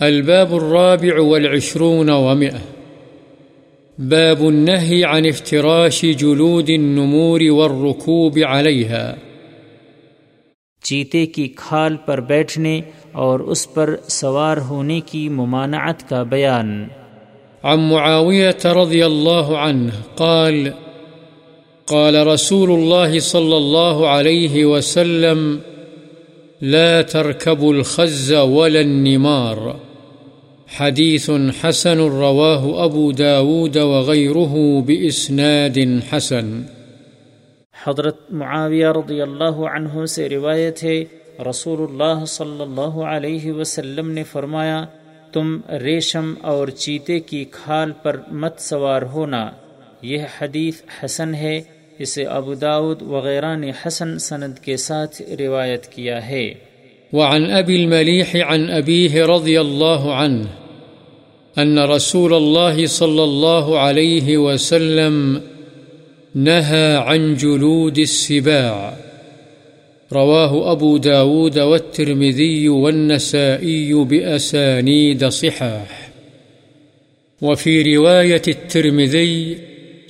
الباب الرابع والعشرون ومئة. باب النهي عن افتراش جلود النمور والركوب عليها. چیتے کی کھال پر بیٹھنے اور اس پر سوار ہونے کی ممانعت کا بیان۔ عن معاوية رضي الله عنه قال قال رسول الله صلى الله عليه وسلم لا تركبوا الخز ولا النمار. حديث حسن رواه أبو داود وغيره بإسناد حسن. حضرت معاویہ رضی اللہ عنہ سے روایت ہے، رسول اللہ صلی اللہ علیہ وسلم نے فرمایا، تم ریشم اور چیتے کی کھال پر مت سوار ہونا۔ یہ حدیث حسن ہے اسے ابو داود وغیرہ نے حسن سند کے ساتھ روایت کیا ہے۔ وعن أبي المليح عن أبيه رضي الله عنه أن رسول الله صلى الله عليه وسلم نهى عن جلود السباع. رواه أبو داود والترمذي والنسائي بأسانيد صحاح. وفي رواية الترمذي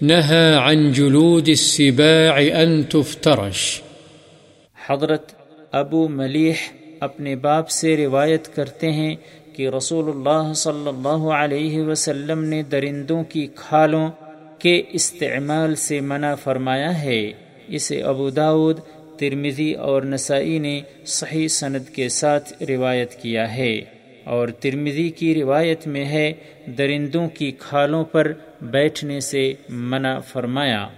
نهى عن جلود السباع أن تفترش. حضرت ابو ملیح اپنے باپ سے روایت کرتے ہیں کہ رسول اللہ صلی اللہ علیہ وسلم نے درندوں کی کھالوں کے استعمال سے منع فرمایا ہے۔ اسے ابو داود ترمزی اور نسائی نے صحیح سند کے ساتھ روایت کیا ہے۔ اور ترمزی کی روایت میں ہے درندوں کی کھالوں پر بیٹھنے سے منع فرمایا۔